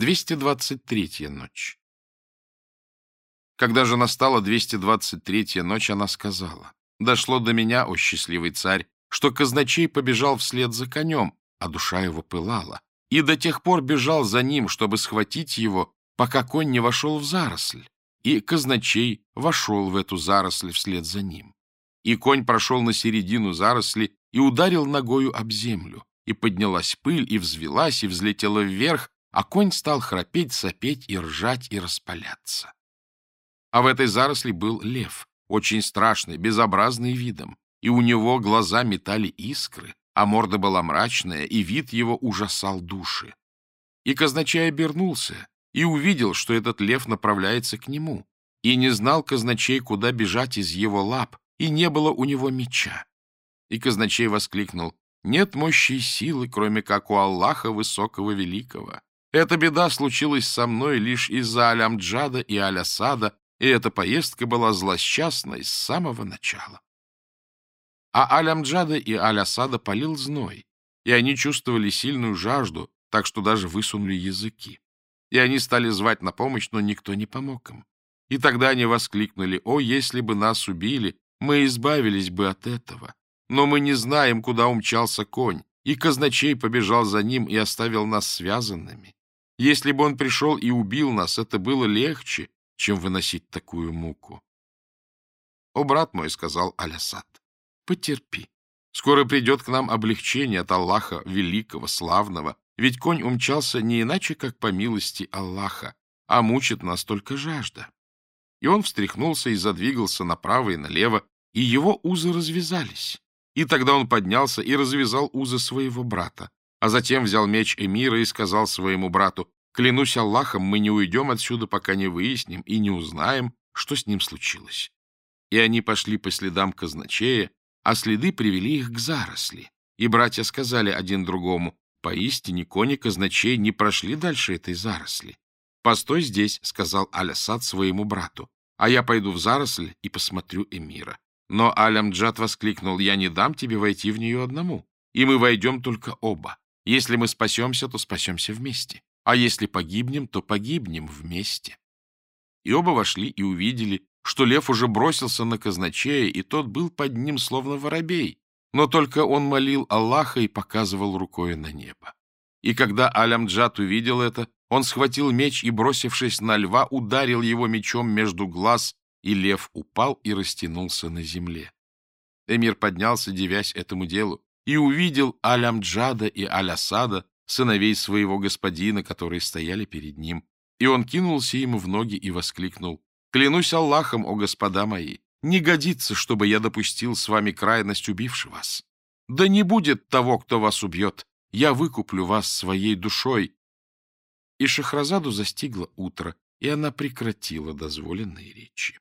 223-я ночь. Когда же настала 223-я ночь, она сказала, «Дошло до меня, о счастливый царь, что казначей побежал вслед за конем, а душа его пылала, и до тех пор бежал за ним, чтобы схватить его, пока конь не вошел в заросль, и казначей вошел в эту заросль вслед за ним. И конь прошел на середину заросли и ударил ногою об землю, и поднялась пыль, и взвелась, и взлетела вверх, а конь стал храпеть, сопеть и ржать и распаляться. А в этой заросли был лев, очень страшный, безобразный видом, и у него глаза метали искры, а морда была мрачная, и вид его ужасал души. И казначей обернулся и увидел, что этот лев направляется к нему, и не знал казначей, куда бежать из его лап, и не было у него меча. И казначей воскликнул, «Нет мощи и силы, кроме как у Аллаха Высокого Великого. Эта беда случилась со мной лишь из-за Алямджада и Алясада, и эта поездка была злосчастной с самого начала. А Алямджада и Алясада полил зной, и они чувствовали сильную жажду, так что даже высунули языки. И они стали звать на помощь, но никто не помог им. И тогда они воскликнули, «О, если бы нас убили, мы избавились бы от этого. Но мы не знаем, куда умчался конь, и казначей побежал за ним и оставил нас связанными. Если бы он пришел и убил нас, это было легче, чем выносить такую муку. — О, брат мой, — сказал Алясад, — потерпи. Скоро придет к нам облегчение от Аллаха Великого, Славного, ведь конь умчался не иначе, как по милости Аллаха, а мучит нас только жажда. И он встряхнулся и задвигался направо и налево, и его узы развязались. И тогда он поднялся и развязал узы своего брата а затем взял меч эмира и сказал своему брату, «Клянусь Аллахом, мы не уйдем отсюда, пока не выясним и не узнаем, что с ним случилось». И они пошли по следам казначея, а следы привели их к заросли. И братья сказали один другому, «Поистине кони казначей не прошли дальше этой заросли». «Постой здесь», — сказал Алясад своему брату, «а я пойду в заросль и посмотрю эмира». Но Алямджад воскликнул, «Я не дам тебе войти в нее одному, и мы войдем только оба. Если мы спасемся, то спасемся вместе. А если погибнем, то погибнем вместе. И оба вошли и увидели, что лев уже бросился на казначея, и тот был под ним словно воробей. Но только он молил Аллаха и показывал рукой на небо. И когда Алямджат увидел это, он схватил меч и, бросившись на льва, ударил его мечом между глаз, и лев упал и растянулся на земле. Эмир поднялся, девясь этому делу и увидел Алямджада и Алясада, сыновей своего господина, которые стояли перед ним. И он кинулся ему в ноги и воскликнул, «Клянусь Аллахом, о господа мои, не годится, чтобы я допустил с вами крайность, убивши вас. Да не будет того, кто вас убьет, я выкуплю вас своей душой». И Шахразаду застигло утро, и она прекратила дозволенные речи.